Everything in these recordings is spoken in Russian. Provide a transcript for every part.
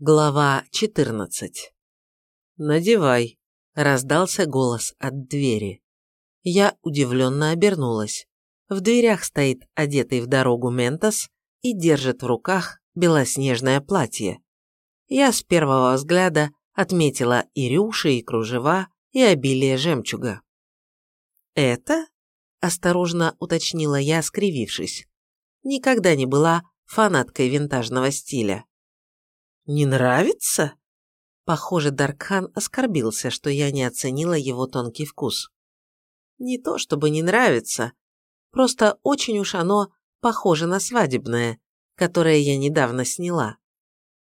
Глава 14 «Надевай», – раздался голос от двери. Я удивленно обернулась. В дверях стоит одетый в дорогу Ментос и держит в руках белоснежное платье. Я с первого взгляда отметила и рюши, и кружева, и обилие жемчуга. «Это?» – осторожно уточнила я, скривившись. Никогда не была фанаткой винтажного стиля. «Не нравится?» Похоже, Даркхан оскорбился, что я не оценила его тонкий вкус. Не то чтобы не нравится, просто очень уж оно похоже на свадебное, которое я недавно сняла.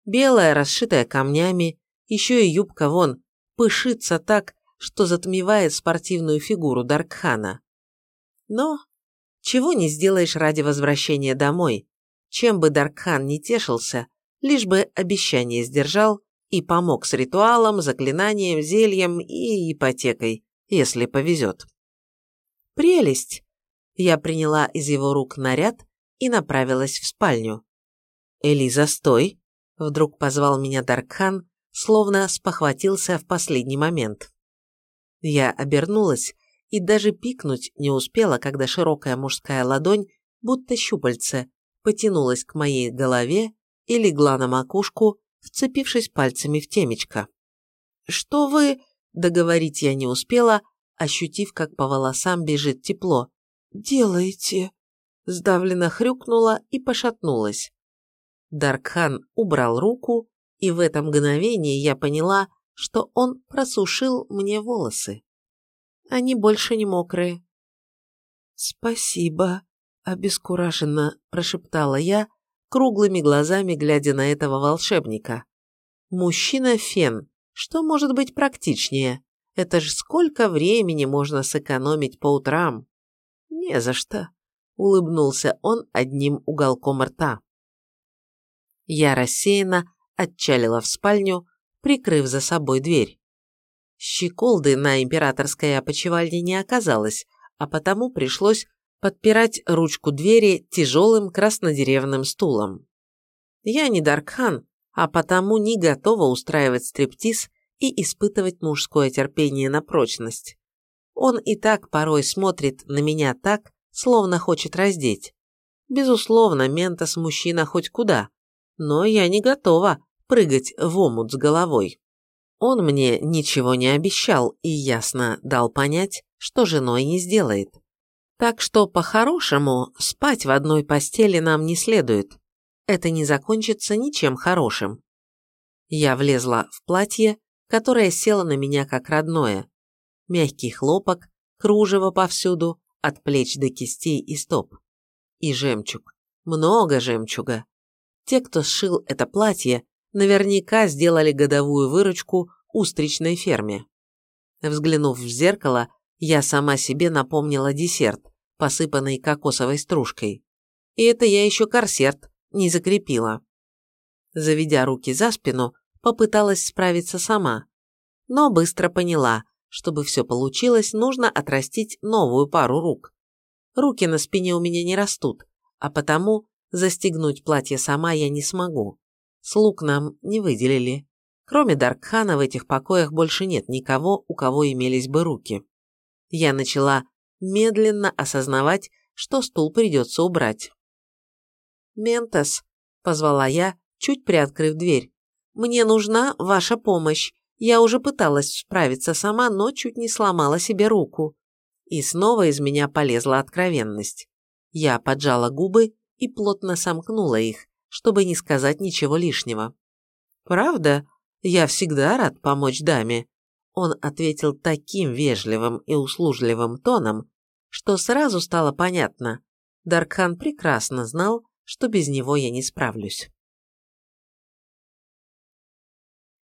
Белая, расшитая камнями, еще и юбка вон, пышится так, что затмевает спортивную фигуру Даркхана. Но чего не сделаешь ради возвращения домой, чем бы Даркхан не тешился, лишь бы обещание сдержал и помог с ритуалом, заклинанием, зельем и ипотекой, если повезет. Прелесть! Я приняла из его рук наряд и направилась в спальню. «Элиза, стой!» – вдруг позвал меня Даркхан, словно спохватился в последний момент. Я обернулась и даже пикнуть не успела, когда широкая мужская ладонь, будто щупальце, потянулась к моей голове и легла на макушку, вцепившись пальцами в темечко. «Что вы...» – договорить я не успела, ощутив, как по волосам бежит тепло. «Делаете...» – сдавленно хрюкнула и пошатнулась. Даркхан убрал руку, и в это мгновение я поняла, что он просушил мне волосы. Они больше не мокрые. «Спасибо», – обескураженно прошептала я, круглыми глазами глядя на этого волшебника. Мужчина-фен. Что может быть практичнее? Это ж сколько времени можно сэкономить по утрам? Не за что. Улыбнулся он одним уголком рта. Я рассеянно отчалила в спальню, прикрыв за собой дверь. Щеколды на императорской опочивальне не оказалось, а потому пришлось подпирать ручку двери тяжелым краснодеревным стулом. Я не Даркхан, а потому не готова устраивать стриптиз и испытывать мужское терпение на прочность. Он и так порой смотрит на меня так, словно хочет раздеть. Безусловно, Ментос мужчина хоть куда, но я не готова прыгать в омут с головой. Он мне ничего не обещал и ясно дал понять, что женой не сделает. Так что, по-хорошему, спать в одной постели нам не следует. Это не закончится ничем хорошим. Я влезла в платье, которое село на меня как родное. Мягкий хлопок, кружево повсюду, от плеч до кистей и стоп. И жемчуг. Много жемчуга. Те, кто сшил это платье, наверняка сделали годовую выручку устричной ферме. Взглянув в зеркало, я сама себе напомнила десерт, посыпанный кокосовой стружкой. И это я еще корсет не закрепила. Заведя руки за спину, попыталась справиться сама. Но быстро поняла, чтобы все получилось, нужно отрастить новую пару рук. Руки на спине у меня не растут, а потому застегнуть платье сама я не смогу. Слуг нам не выделили. Кроме Даркхана в этих покоях больше нет никого, у кого имелись бы руки. Я начала медленно осознавать, что стул придется убрать. «Ментос», – позвала я, чуть приоткрыв дверь, – «мне нужна ваша помощь. Я уже пыталась справиться сама, но чуть не сломала себе руку». И снова из меня полезла откровенность. Я поджала губы и плотно сомкнула их, чтобы не сказать ничего лишнего. «Правда? Я всегда рад помочь даме», он ответил таким вежливым и услужливым тоном, что сразу стало понятно. Даркхан прекрасно знал, что без него я не справлюсь.